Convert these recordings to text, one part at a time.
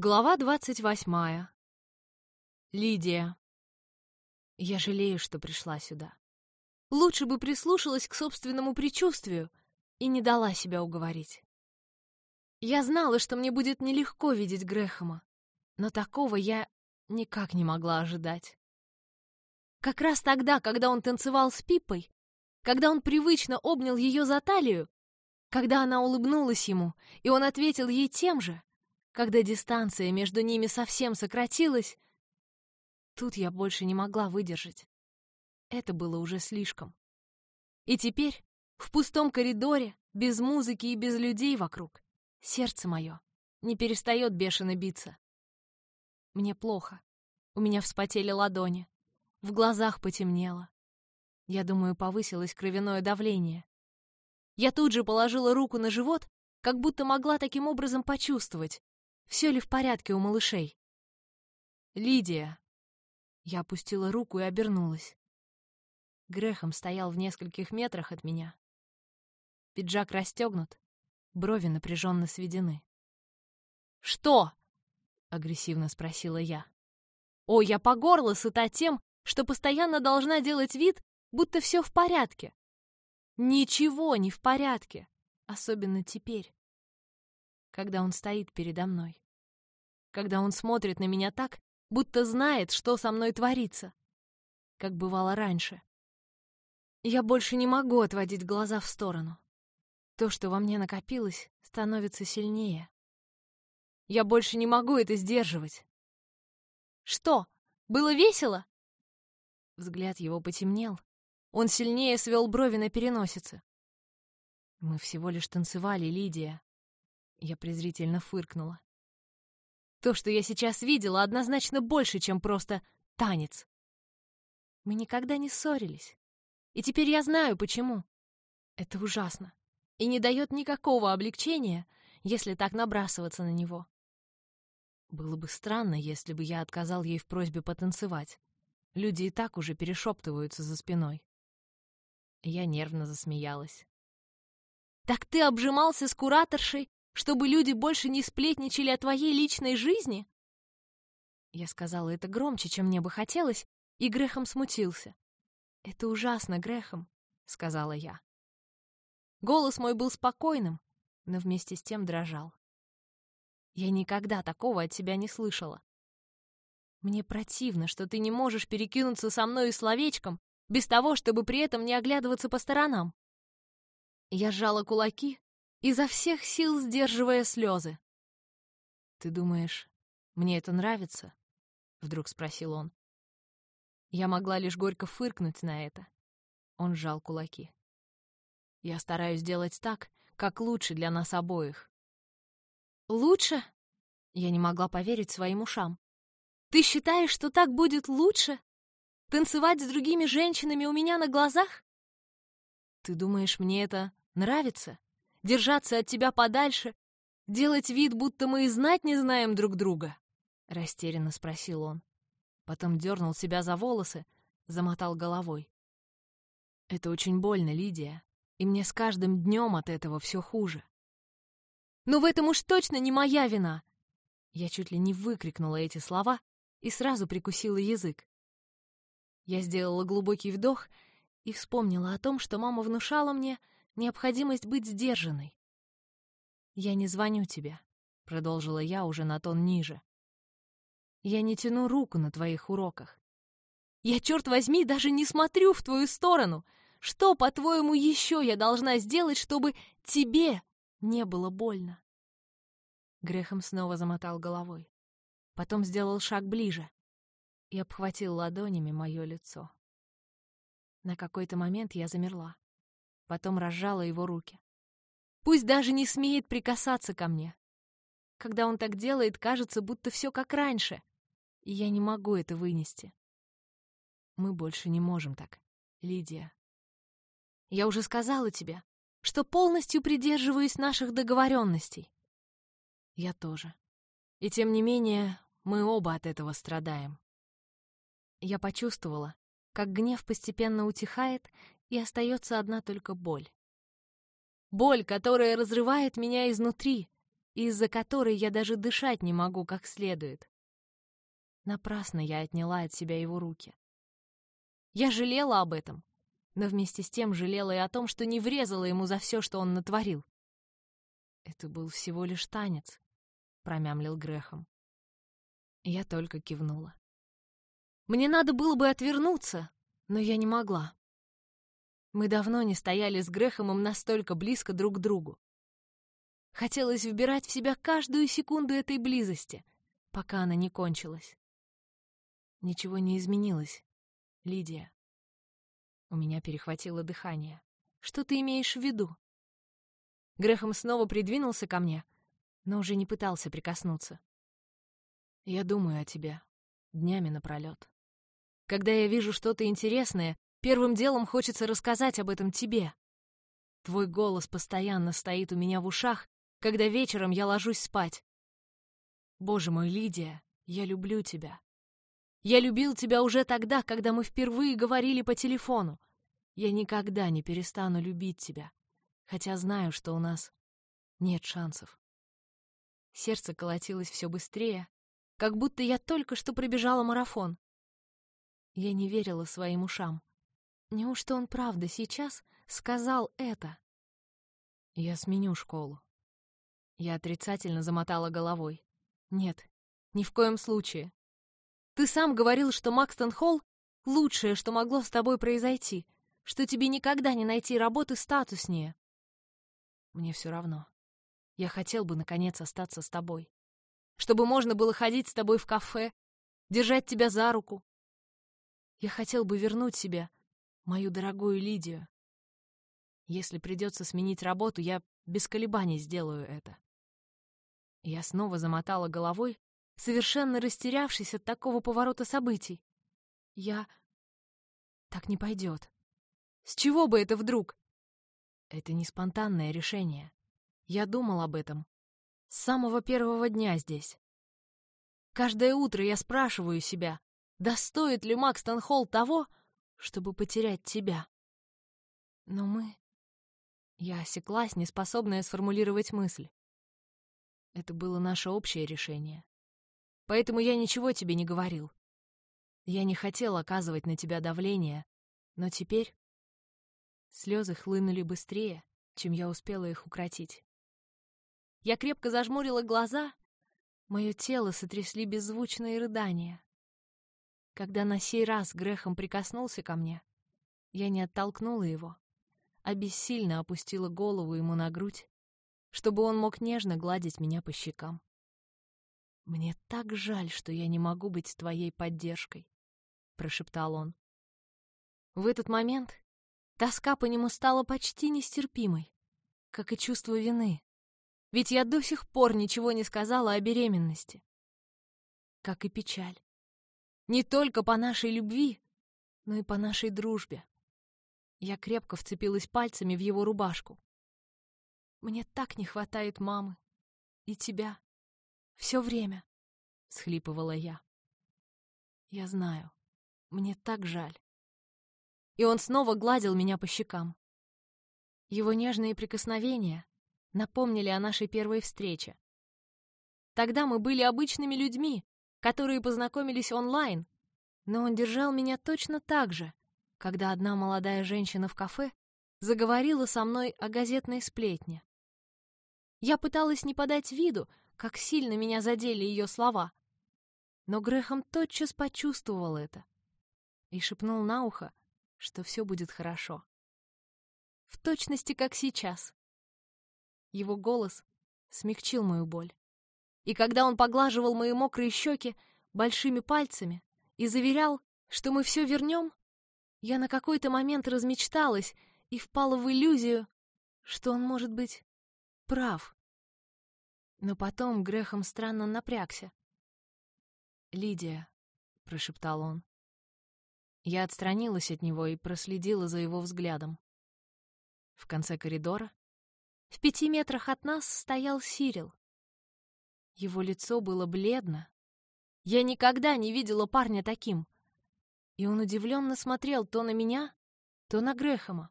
Глава двадцать восьмая. Лидия. Я жалею, что пришла сюда. Лучше бы прислушалась к собственному предчувствию и не дала себя уговорить. Я знала, что мне будет нелегко видеть Грэхэма, но такого я никак не могла ожидать. Как раз тогда, когда он танцевал с Пиппой, когда он привычно обнял ее за талию, когда она улыбнулась ему, и он ответил ей тем же, когда дистанция между ними совсем сократилась, тут я больше не могла выдержать. Это было уже слишком. И теперь, в пустом коридоре, без музыки и без людей вокруг, сердце мое не перестает бешено биться. Мне плохо. У меня вспотели ладони. В глазах потемнело. Я думаю, повысилось кровяное давление. Я тут же положила руку на живот, как будто могла таким образом почувствовать, все ли в порядке у малышей. «Лидия!» Я опустила руку и обернулась. Грехом стоял в нескольких метрах от меня. Пиджак расстегнут, брови напряженно сведены. «Что?» — агрессивно спросила я. «О, я по горло сыта тем, что постоянно должна делать вид, будто все в порядке. Ничего не в порядке, особенно теперь когда он стоит передо мной. Когда он смотрит на меня так, будто знает, что со мной творится. Как бывало раньше. Я больше не могу отводить глаза в сторону. То, что во мне накопилось, становится сильнее. Я больше не могу это сдерживать. «Что, было весело?» Взгляд его потемнел. Он сильнее свел брови на переносице. «Мы всего лишь танцевали, Лидия. Я презрительно фыркнула. То, что я сейчас видела, однозначно больше, чем просто танец. Мы никогда не ссорились. И теперь я знаю, почему. Это ужасно. И не дает никакого облегчения, если так набрасываться на него. Было бы странно, если бы я отказал ей в просьбе потанцевать. Люди и так уже перешептываются за спиной. Я нервно засмеялась. «Так ты обжимался с кураторшей чтобы люди больше не сплетничали о твоей личной жизни?» Я сказала это громче, чем мне бы хотелось, и Грехом смутился. «Это ужасно, Грехом», — сказала я. Голос мой был спокойным, но вместе с тем дрожал. Я никогда такого от тебя не слышала. Мне противно, что ты не можешь перекинуться со мной и словечком, без того, чтобы при этом не оглядываться по сторонам. Я сжала кулаки, изо всех сил сдерживая слезы. «Ты думаешь, мне это нравится?» — вдруг спросил он. Я могла лишь горько фыркнуть на это. Он сжал кулаки. «Я стараюсь делать так, как лучше для нас обоих». «Лучше?» Я не могла поверить своим ушам. «Ты считаешь, что так будет лучше? Танцевать с другими женщинами у меня на глазах?» «Ты думаешь, мне это нравится?» Держаться от тебя подальше, делать вид, будто мы и знать не знаем друг друга?» — растерянно спросил он. Потом дернул себя за волосы, замотал головой. «Это очень больно, Лидия, и мне с каждым днем от этого все хуже». «Но в этом уж точно не моя вина!» Я чуть ли не выкрикнула эти слова и сразу прикусила язык. Я сделала глубокий вдох и вспомнила о том, что мама внушала мне — необходимость быть сдержанной. «Я не звоню тебе», — продолжила я уже на тон ниже. «Я не тяну руку на твоих уроках. Я, черт возьми, даже не смотрю в твою сторону. Что, по-твоему, еще я должна сделать, чтобы тебе не было больно?» Грехом снова замотал головой. Потом сделал шаг ближе и обхватил ладонями мое лицо. На какой-то момент я замерла потом разжала его руки. Пусть даже не смеет прикасаться ко мне. Когда он так делает, кажется, будто все как раньше, и я не могу это вынести. Мы больше не можем так, Лидия. Я уже сказала тебе, что полностью придерживаюсь наших договоренностей. Я тоже. И тем не менее, мы оба от этого страдаем. Я почувствовала, как гнев постепенно утихает, и остается одна только боль. Боль, которая разрывает меня изнутри из-за которой я даже дышать не могу как следует. Напрасно я отняла от себя его руки. Я жалела об этом, но вместе с тем жалела и о том, что не врезала ему за все, что он натворил. «Это был всего лишь танец», — промямлил Грехом. Я только кивнула. Мне надо было бы отвернуться, но я не могла. Мы давно не стояли с Грехомом настолько близко друг к другу. Хотелось вбирать в себя каждую секунду этой близости, пока она не кончилась. Ничего не изменилось, Лидия. У меня перехватило дыхание. Что ты имеешь в виду? Грехом снова придвинулся ко мне, но уже не пытался прикоснуться. Я думаю о тебе днями напролёт. Когда я вижу что-то интересное, первым делом хочется рассказать об этом тебе. Твой голос постоянно стоит у меня в ушах, когда вечером я ложусь спать. Боже мой, Лидия, я люблю тебя. Я любил тебя уже тогда, когда мы впервые говорили по телефону. Я никогда не перестану любить тебя, хотя знаю, что у нас нет шансов. Сердце колотилось все быстрее, как будто я только что пробежала марафон. Я не верила своим ушам. Неужто он правда сейчас сказал это? Я сменю школу. Я отрицательно замотала головой. Нет, ни в коем случае. Ты сам говорил, что Макстон Холл — лучшее, что могло с тобой произойти, что тебе никогда не найти работы статуснее. Мне все равно. Я хотел бы, наконец, остаться с тобой. Чтобы можно было ходить с тобой в кафе, держать тебя за руку, я хотел бы вернуть себе мою дорогую Лидию. Если придется сменить работу, я без колебаний сделаю это. Я снова замотала головой, совершенно растерявшись от такого поворота событий. Я... Так не пойдет. С чего бы это вдруг? Это не спонтанное решение. Я думал об этом с самого первого дня здесь. Каждое утро я спрашиваю себя, Достоит ли Макстон Холл того, чтобы потерять тебя? Но мы... Я осеклась, неспособная сформулировать мысль. Это было наше общее решение. Поэтому я ничего тебе не говорил. Я не хотел оказывать на тебя давление, но теперь... Слезы хлынули быстрее, чем я успела их укротить. Я крепко зажмурила глаза, мое тело сотрясли беззвучные рыдания. Когда на сей раз Грехом прикоснулся ко мне, я не оттолкнула его, а бессильно опустила голову ему на грудь, чтобы он мог нежно гладить меня по щекам. «Мне так жаль, что я не могу быть твоей поддержкой», — прошептал он. В этот момент тоска по нему стала почти нестерпимой, как и чувство вины, ведь я до сих пор ничего не сказала о беременности. Как и печаль. Не только по нашей любви, но и по нашей дружбе. Я крепко вцепилась пальцами в его рубашку. Мне так не хватает мамы. И тебя. Все время, — схлипывала я. Я знаю. Мне так жаль. И он снова гладил меня по щекам. Его нежные прикосновения напомнили о нашей первой встрече. Тогда мы были обычными людьми, которые познакомились онлайн, но он держал меня точно так же, когда одна молодая женщина в кафе заговорила со мной о газетной сплетне. Я пыталась не подать виду, как сильно меня задели ее слова, но Грехом тотчас почувствовал это и шепнул на ухо, что все будет хорошо. В точности, как сейчас. Его голос смягчил мою боль и когда он поглаживал мои мокрые щеки большими пальцами и заверял, что мы все вернем, я на какой-то момент размечталась и впала в иллюзию, что он может быть прав. Но потом Грехом странно напрягся. «Лидия», — прошептал он. Я отстранилась от него и проследила за его взглядом. В конце коридора, в пяти метрах от нас, стоял Сирил. Его лицо было бледно. Я никогда не видела парня таким. И он удивленно смотрел то на меня, то на Грехома.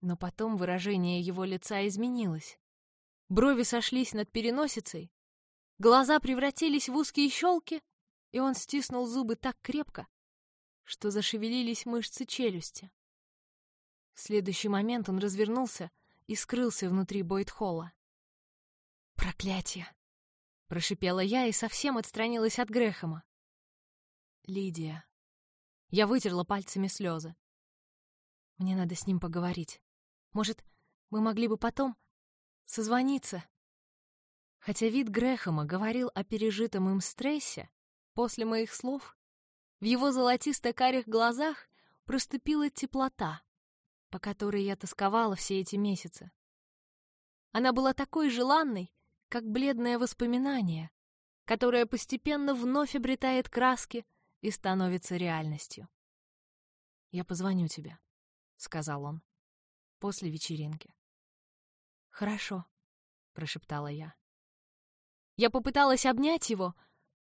Но потом выражение его лица изменилось. Брови сошлись над переносицей, глаза превратились в узкие щелки, и он стиснул зубы так крепко, что зашевелились мышцы челюсти. В следующий момент он развернулся и скрылся внутри Бойт-холла. «Проклятие!» — прошипела я и совсем отстранилась от Грэхэма. «Лидия». Я вытерла пальцами слезы. «Мне надо с ним поговорить. Может, мы могли бы потом созвониться?» Хотя вид Грэхэма говорил о пережитом им стрессе, после моих слов в его золотисто-карих глазах проступила теплота, по которой я тосковала все эти месяцы. Она была такой желанной, как бледное воспоминание, которое постепенно вновь обретает краски и становится реальностью. «Я позвоню тебе», — сказал он, — «после вечеринки». «Хорошо», — прошептала я. Я попыталась обнять его,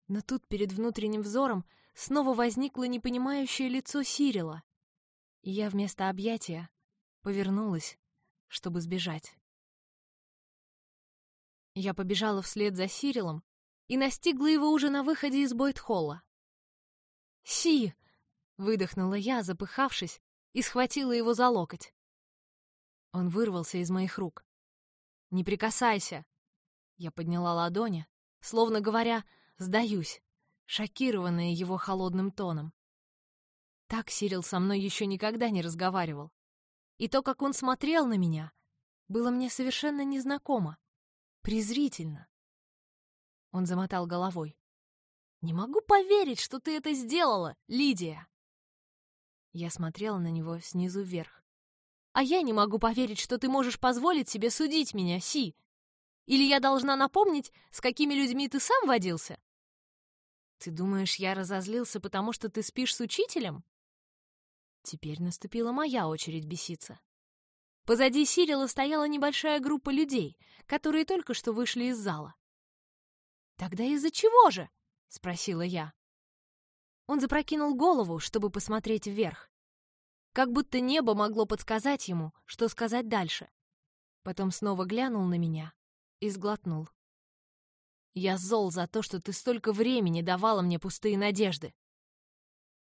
но тут перед внутренним взором снова возникло непонимающее лицо Сирила, и я вместо объятия повернулась, чтобы сбежать. Я побежала вслед за Сирилом и настигла его уже на выходе из Бойт-холла. «Си!» — выдохнула я, запыхавшись, и схватила его за локоть. Он вырвался из моих рук. «Не прикасайся!» Я подняла ладони, словно говоря «сдаюсь», шокированная его холодным тоном. Так Сирил со мной еще никогда не разговаривал. И то, как он смотрел на меня, было мне совершенно незнакомо презрительно. Он замотал головой. «Не могу поверить, что ты это сделала, Лидия!» Я смотрела на него снизу вверх. «А я не могу поверить, что ты можешь позволить себе судить меня, Си! Или я должна напомнить, с какими людьми ты сам водился?» «Ты думаешь, я разозлился, потому что ты спишь с учителем?» Теперь наступила моя очередь беситься. Позади Сирила стояла небольшая группа людей, которые только что вышли из зала. «Тогда из-за чего же?» — спросила я. Он запрокинул голову, чтобы посмотреть вверх. Как будто небо могло подсказать ему, что сказать дальше. Потом снова глянул на меня и сглотнул. «Я зол за то, что ты столько времени давала мне пустые надежды».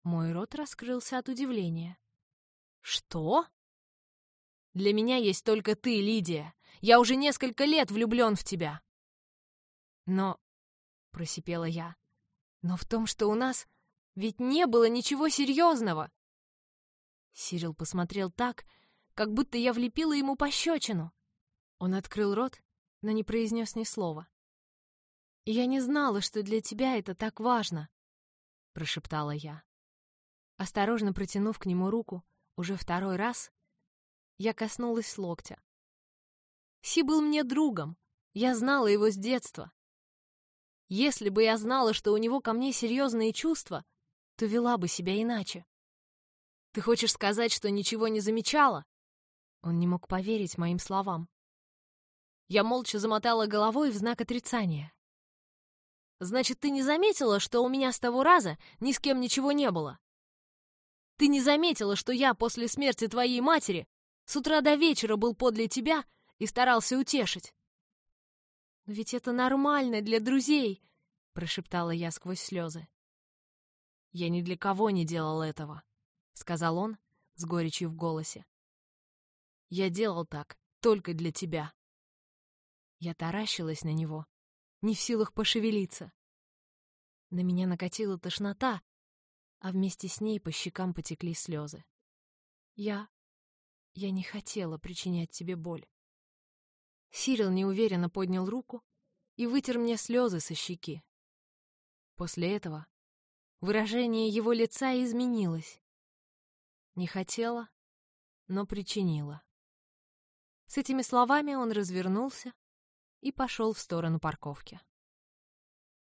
Мой рот раскрылся от удивления. «Что?» Для меня есть только ты, Лидия. Я уже несколько лет влюблен в тебя. Но, — просипела я, — но в том, что у нас ведь не было ничего серьезного. Сирил посмотрел так, как будто я влепила ему пощечину. Он открыл рот, но не произнес ни слова. «Я не знала, что для тебя это так важно», — прошептала я. Осторожно протянув к нему руку, уже второй раз, я коснулась локтя. Си был мне другом. Я знала его с детства. Если бы я знала, что у него ко мне серьезные чувства, то вела бы себя иначе. Ты хочешь сказать, что ничего не замечала? Он не мог поверить моим словам. Я молча замотала головой в знак отрицания. Значит, ты не заметила, что у меня с того раза ни с кем ничего не было? Ты не заметила, что я после смерти твоей матери с утра до вечера был подле тебя и старался утешить. «Но ведь это нормально для друзей», — прошептала я сквозь слезы. «Я ни для кого не делал этого», — сказал он с горечью в голосе. «Я делал так только для тебя». Я таращилась на него, не в силах пошевелиться. На меня накатила тошнота, а вместе с ней по щекам потекли слезы. Я я не хотела причинять тебе боль. Сирил неуверенно поднял руку и вытер мне слезы со щеки. После этого выражение его лица изменилось. Не хотела, но причинила. С этими словами он развернулся и пошел в сторону парковки.